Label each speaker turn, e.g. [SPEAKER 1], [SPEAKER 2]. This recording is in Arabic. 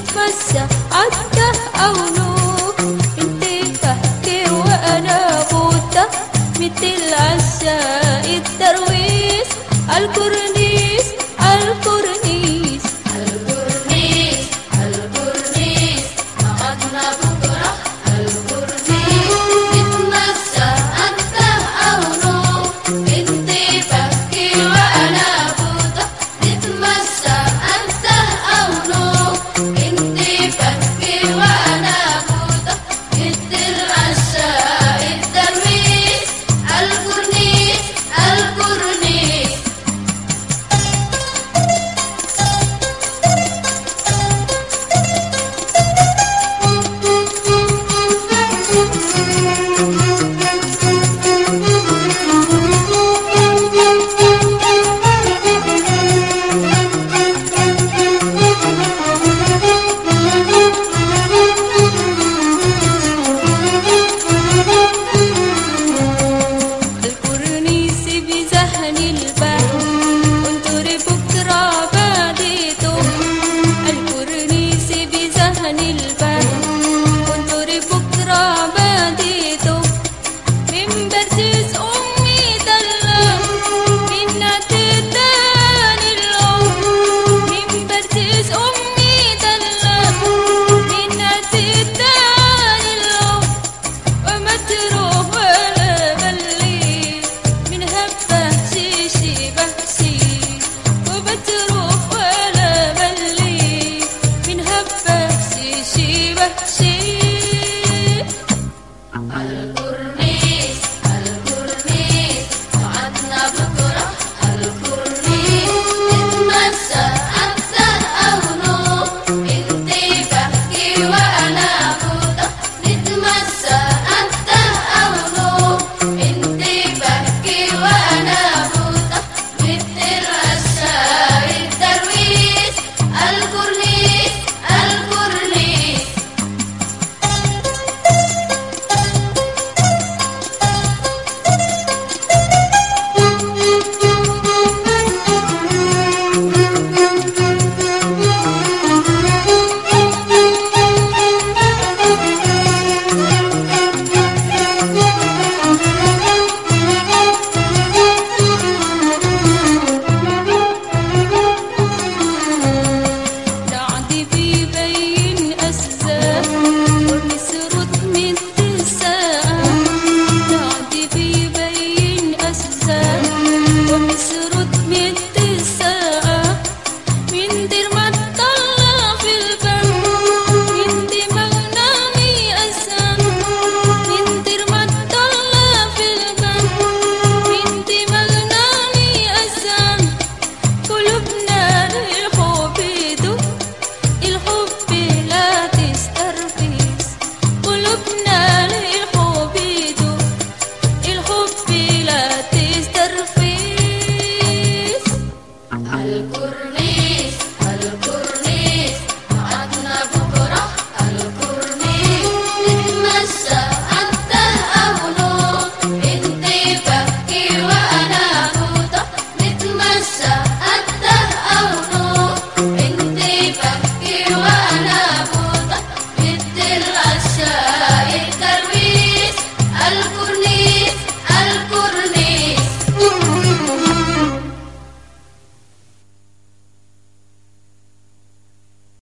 [SPEAKER 1] نتمسى عده أو نوك انت فهتي وأنا بوته مثل عساك